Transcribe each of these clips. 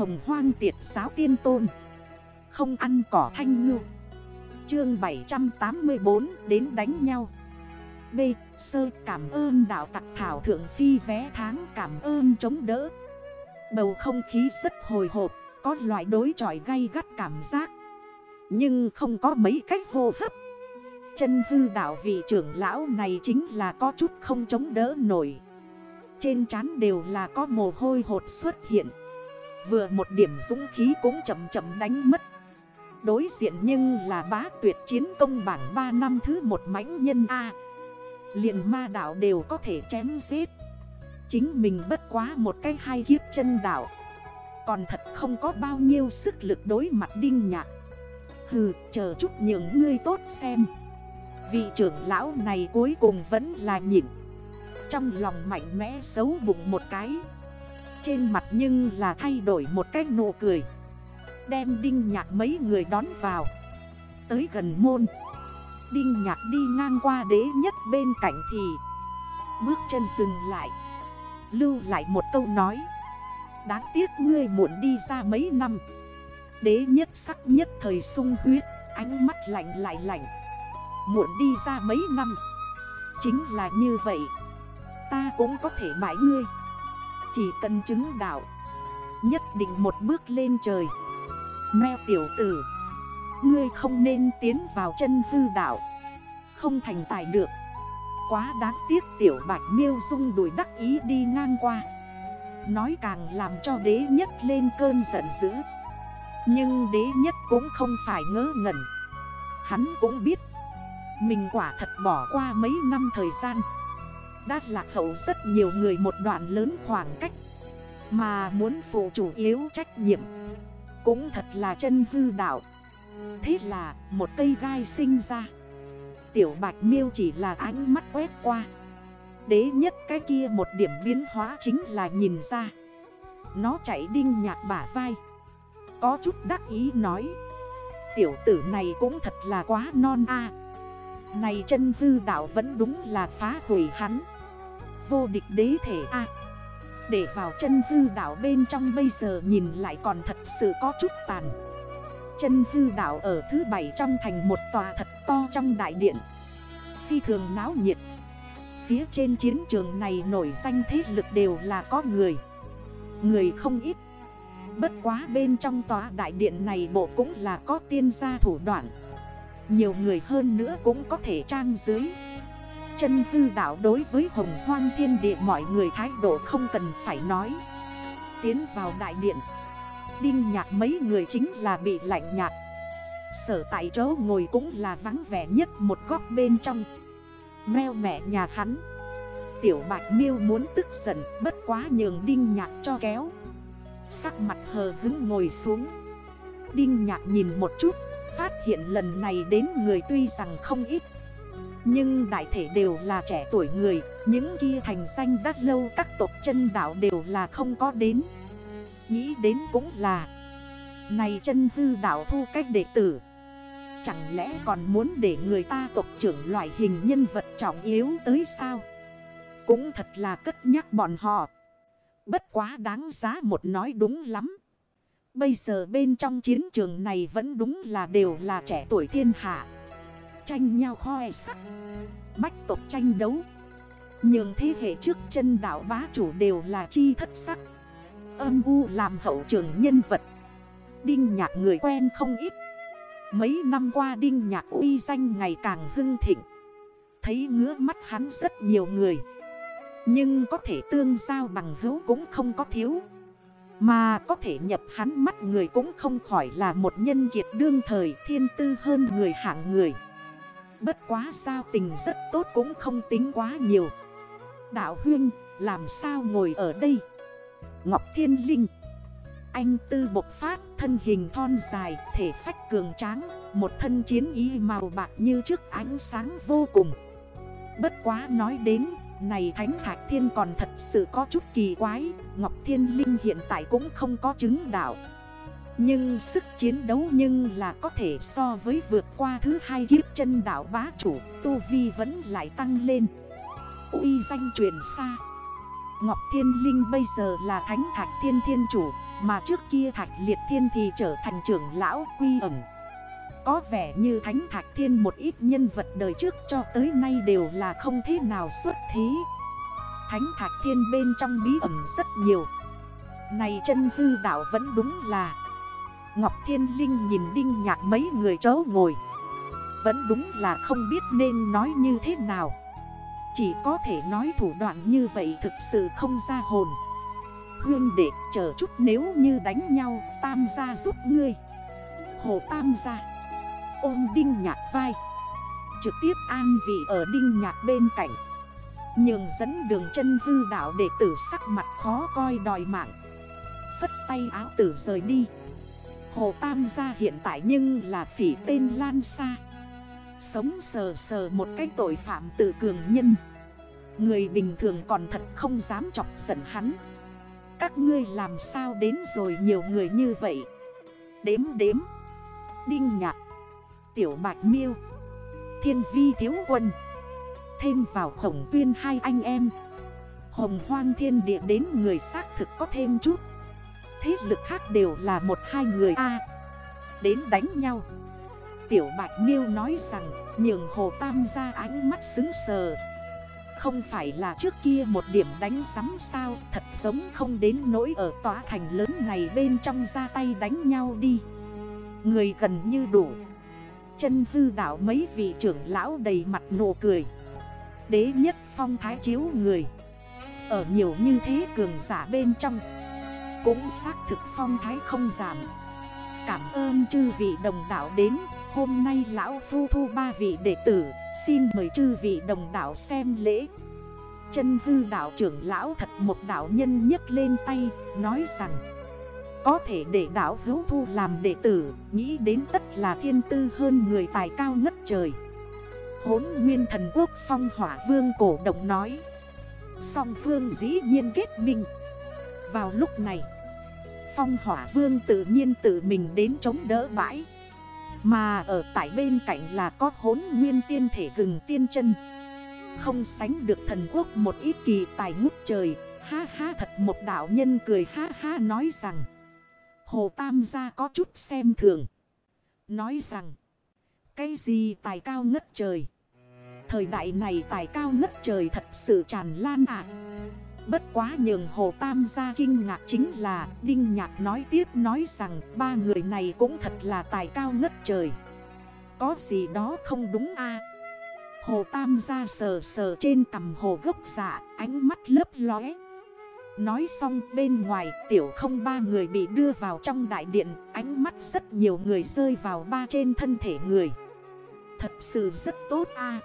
hồng hoang tiệt giáo tiên tôn. Không ăn cỏ thanh ngư. Chương 784 đến đánh nhau. B. Sơ, cảm ơn đạo tặc thảo thượng phi vé tháng, cảm ơn chống đỡ. Bầu không khí rất hồi hộp, Có loại đối tròi gay gắt cảm giác. Nhưng không có mấy cách hô hấp. Chân hư đạo vị trưởng lão này chính là có chút không chống đỡ nổi. Trên trán đều là có mồ hôi hột xuất hiện. Vừa một điểm dũng khí cũng chậm chậm đánh mất. Đối diện nhưng là bá tuyệt chiến công bảng 3 năm thứ một mãnh nhân A. Liền ma đảo đều có thể chém giết. Chính mình bất quá một cái hai kiếp chân đảo Còn thật không có bao nhiêu sức lực đối mặt đinh nhạc. Hừ, chờ chút những ngươi tốt xem. Vị trưởng lão này cuối cùng vẫn là nhịn. Trong lòng mạnh mẽ xấu bụng một cái. Trên mặt nhưng là thay đổi một cái nụ cười. Đem đinh nhạc mấy người đón vào. Tới gần môn. Đinh nhạc đi ngang qua đế nhất bên cạnh thì Bước chân dừng lại. Lưu lại một câu nói. Đáng tiếc ngươi muộn đi ra mấy năm. Đế nhất sắc nhất thời sung huyết, Ánh mắt lạnh lại lạnh. Muộn đi ra mấy năm. Chính là như vậy. Ta cũng có thể mãi ngươi. Chỉ cần chứng đạo. Nhất định một bước lên trời. Mèo tiểu tử Ngươi không nên tiến vào chân hư đạo, Không thành tài được. Quá đáng tiếc tiểu bạch miêu dung đuổi đắc ý đi ngang qua. Nói càng làm cho đế nhất lên cơn giận dữ. Nhưng đế nhất cũng không phải ngớ ngẩn. Hắn cũng biết Mình quả thật bỏ qua mấy năm thời gian. Đã lạc hậu rất nhiều người một đoạn lớn khoảng cách. Mà muốn phụ chủ yếu trách nhiệm. Cũng thật là chân hư đạo. Thế là một cây gai sinh ra. Tiểu bạch miêu chỉ là ánh mắt quét qua. Đế nhất cái kia một điểm biến hóa chính là nhìn ra. Nó chạy đinh nhạc bả vai. Có chút đắc ý nói. Tiểu tử này cũng thật là quá non a. Này chân hư đạo vẫn đúng là phá hủy hắn. Vô địch đế thể a. Để vào chân hư đạo bên trong bây giờ nhìn lại còn thật sự có chút tàn. Chân hư đảo ở thứ bảy trong thành một tòa thật to trong đại điện. Phi thường náo nhiệt. Phía trên chiến trường này nổi danh thế lực đều là có người. Người không ít. Bất quá bên trong tòa đại điện này bộ cũng là có tiên gia thủ đoạn. Nhiều người hơn nữa cũng có thể trang dưới. Chân hư đảo đối với hồng hoang thiên địa mọi người thái độ không cần phải nói. Tiến vào đại điện. Đinh nhạc mấy người chính là bị lạnh nhạt. Sở tại chỗ ngồi cũng là vắng vẻ nhất một góc bên trong. Mèo mẹ nhà hắn. Tiểu bạch miêu muốn tức giận, Bất quá nhường đinh nhạc cho kéo. Sắc mặt hờ hứng ngồi xuống. Đinh nhạc nhìn một chút. Phát hiện lần này đến người tuy rằng không ít, Nhưng đại thể đều là trẻ tuổi người, Những kia thành danh đắt lâu, các tộc chân đảo đều là không có đến. Nghĩ đến cũng là, Này chân hư đảo thu cách đệ tử, Chẳng lẽ còn muốn để người ta tộc trưởng loại hình nhân vật trọng yếu tới sao? Cũng thật là cất nhắc bọn họ. Bất quá đáng giá một nói đúng lắm. Bây giờ bên trong chiến trường này vẫn đúng là đều là trẻ tuổi thiên hạ. Tranh nhau khoe sắc. Bách tộc tranh đấu. Nhưng thế hệ trước chân đảo bá chủ đều là chi thất sắc. Âm u làm hậu trường nhân vật. Đinh nhạc người quen không ít. Mấy năm qua Đinh nhạc uy danh ngày càng hưng thịnh. Thấy ngứa mắt hắn rất nhiều người. Nhưng có thể tương giao bằng hữu cũng không có thiếu. Mà có thể nhập hắn mắt người cũng không khỏi là một nhân kiệt đương thời, thiên tư hơn người hạng người. Bất quá sao tình rất tốt cũng không tính quá nhiều. Đạo huyên làm sao ngồi ở đây? Ngọc Thiên Linh. Anh tư bộc phát, thân hình thon dài, Thể phách cường tráng, Một thân chiến ý màu bạc như trước ánh sáng vô cùng. Bất quá nói đến này Thánh Thạch Thiên còn thật sự có chút kỳ quái. Ngọc Thiên Linh hiện tại cũng không có chứng đạo. Nhưng sức chiến đấu nhưng là có thể so với vượt qua thứ hai kiếp chân đảo bá chủ, Tu Vi vẫn lại tăng lên. Uy danh truyền xa. Ngọc Thiên Linh bây giờ là Thánh Thạch Thiên Thiên Chủ, Mà trước kia Thạch Liệt Thiên thì trở thành trưởng lão quy ẩn. Có vẻ như Thánh Thạch Thiên một ít nhân vật đời trước cho tới nay đều là không thế nào xuất thế. Thánh Thạch Thiên bên trong bí ẩn rất nhiều. Này chân hư đảo vẫn đúng là. Ngọc Thiên Linh nhìn đinh nhạc mấy người chấu ngồi. Vẫn đúng là không biết nên nói như thế nào. Chỉ có thể nói thủ đoạn như vậy thực sự không ra hồn. Hương đệ, chờ chút nếu như đánh nhau, Tam gia giúp ngươi. Hồ Tam gia. Ôm đinh nhạc vai. Trực tiếp an vị ở đinh nhạc bên cạnh. Nhường dẫn đường chân hư đảo để tử sắc mặt khó coi đòi mạng. Phất tay áo tử rời đi. Hồ Tam gia hiện tại nhưng là phỉ tên Lan Sa. Sống sờ sờ một cái tội phạm tự cường nhân. Người bình thường còn thật không dám chọc giận hắn. Các ngươi làm sao đến rồi nhiều người như vậy? Đếm đếm. Đinh Nhạc Tiểu Bạch Miêu. Thiên Vi Thiếu Quân. Thêm vào khổng tuyên hai anh em. Hồng hoang thiên địa đến người xác thực có thêm chút. Thế lực khác đều là một hai người A. Đến đánh nhau. Tiểu Bạch Miêu nói rằng, Nhường Hồ Tam ra ánh mắt xứng sờ. Không phải là trước kia một điểm đánh sắm sao, Thật giống không đến nỗi ở tòa thành lớn này bên trong ra tay đánh nhau đi. Người gần như đủ. Chân hư đảo mấy vị trưởng lão đầy mặt nụ cười. Đế nhất phong thái chiếu người. Ở nhiều như thế cường giả bên trong, cũng xác thực phong thái không giảm. Cảm ơn chư vị đồng đảo đến, Hôm nay lão phu thu ba vị đệ tử, Xin mời chư vị đồng đảo xem lễ. Chân hư đảo trưởng lão thật một đảo nhân nhấc lên tay, Nói rằng có thể để đảo hữu thu làm đệ tử, Nghĩ đến tất là thiên tư hơn người tài cao ngất trời. Hốn nguyên thần quốc phong hỏa vương cổ động nói. Song phương dĩ nhiên kết minh. Vào lúc này, Phong hỏa vương tự nhiên tự mình đến chống đỡ bãi. Mà ở tại bên cạnh là có hốn nguyên tiên thể gừng tiên chân. Không sánh được thần quốc một ít kỳ tài ngút trời, Ha ha thật một đạo nhân cười ha ha nói rằng. Hồ Tam gia có chút xem thường. Nói rằng, Cái gì tài cao ngất trời? Thời đại này tài cao ngất trời thật sự tràn lan ạ. Bất quá nhường Hồ Tam gia kinh ngạc chính là Đinh Nhạc nói tiếp nói rằng ba người này cũng thật là tài cao ngất trời. Có gì đó không đúng a? Hồ Tam gia sờ sờ trên cầm hồ gốc dạ ánh mắt lấp lóe. Nói xong, bên ngoài, tiểu không ba người bị đưa vào trong đại điện. Ánh mắt rất nhiều người rơi vào ba trên thân thể người. Thật sự rất tốt a.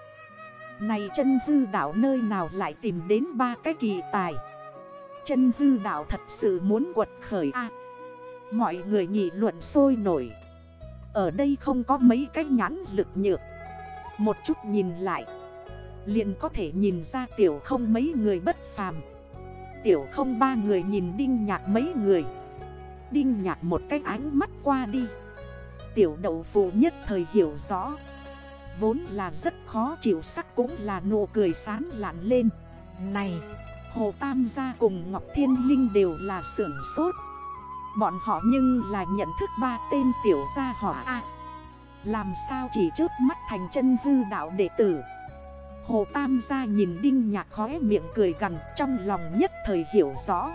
Này chân hư đảo nơi nào lại tìm đến ba cái kỳ tài? Chân hư đảo thật sự muốn quật khởi a. Mọi người nghị luận sôi nổi. Ở đây không có mấy cái nhãn lực nhược. Một chút nhìn lại. Liền có thể nhìn ra tiểu không mấy người bất phàm. Tiểu không ba người nhìn đinh nhạc mấy người. Đinh nhạc một cái ánh mắt qua đi. Tiểu đậu phụ nhất thời hiểu rõ. Vốn là rất khó chịu sắc cũng là nụ cười sán lạn lên. Này, Hồ Tam gia cùng Ngọc Thiên Linh đều là sưởng sốt. Bọn họ nhưng là nhận thức ba tên tiểu gia hỏa A. Làm sao chỉ trước mắt thành chân hư đạo đệ tử? Hồ Tam gia nhìn Đinh Nhạc khóe miệng cười gần trong lòng nhất thời hiểu rõ.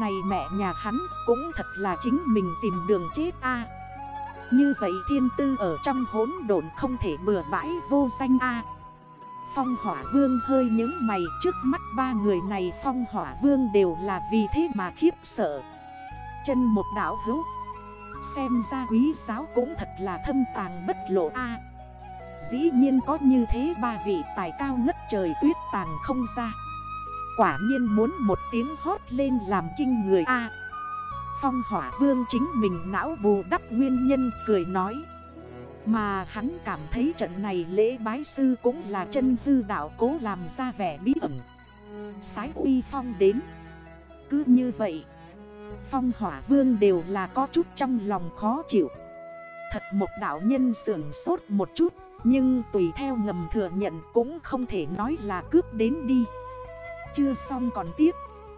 Này mẹ nhà hắn, cũng thật là chính mình tìm đường chết A. Như vậy thiên tư ở trong hốn độn không thể bừa bãi vô danh A. Phong hỏa vương hơi những mày, trước mắt ba người này phong hỏa vương đều là vì thế mà khiếp sợ. Chân một đảo hữu, Xem ra quý giáo cũng thật là thâm tàng bất lộ A. Dĩ nhiên có như thế ba vị tài cao ngất trời tuyết tàng không ra. Quả nhiên muốn một tiếng hót lên làm kinh người A. Phong hỏa vương chính mình não bù đắp nguyên nhân cười nói. Mà hắn cảm thấy trận này lễ bái sư cũng là chân hư đạo cố làm ra vẻ bí ẩn. Sái uy phong đến. Cứ như vậy, Phong hỏa vương đều là có chút trong lòng khó chịu. Thật một đạo nhân sưởng sốt một chút. Nhưng tùy theo ngầm thừa nhận cũng không thể nói là cướp đến đi. Chưa xong còn tiếp.